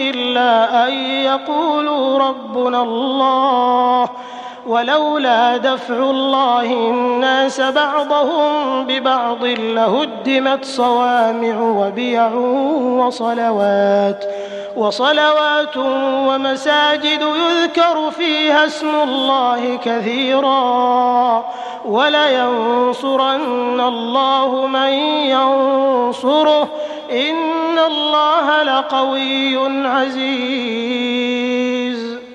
إلا أن يقولوا ربنا الله ولولا دفع الله الناس بعضهم ببعض لهدمت صوامع وبيع وصلوات وصلوات ومساجد يذكر فيها اسم الله كثيرا ولينصرن الله من ينصره إن الله لقوي عزيز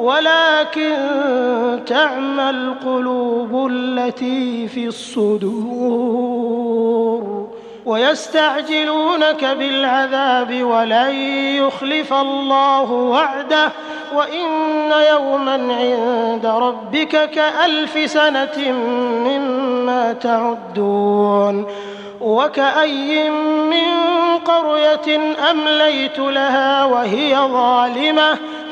ولكن تعمى القلوب التي في الصدور ويستعجلونك بالعذاب ولن يخلف الله وعده وإن يوما عند ربك كألف سنة مما تعدون وكأي من قرية أمليت لها وهي ظالمة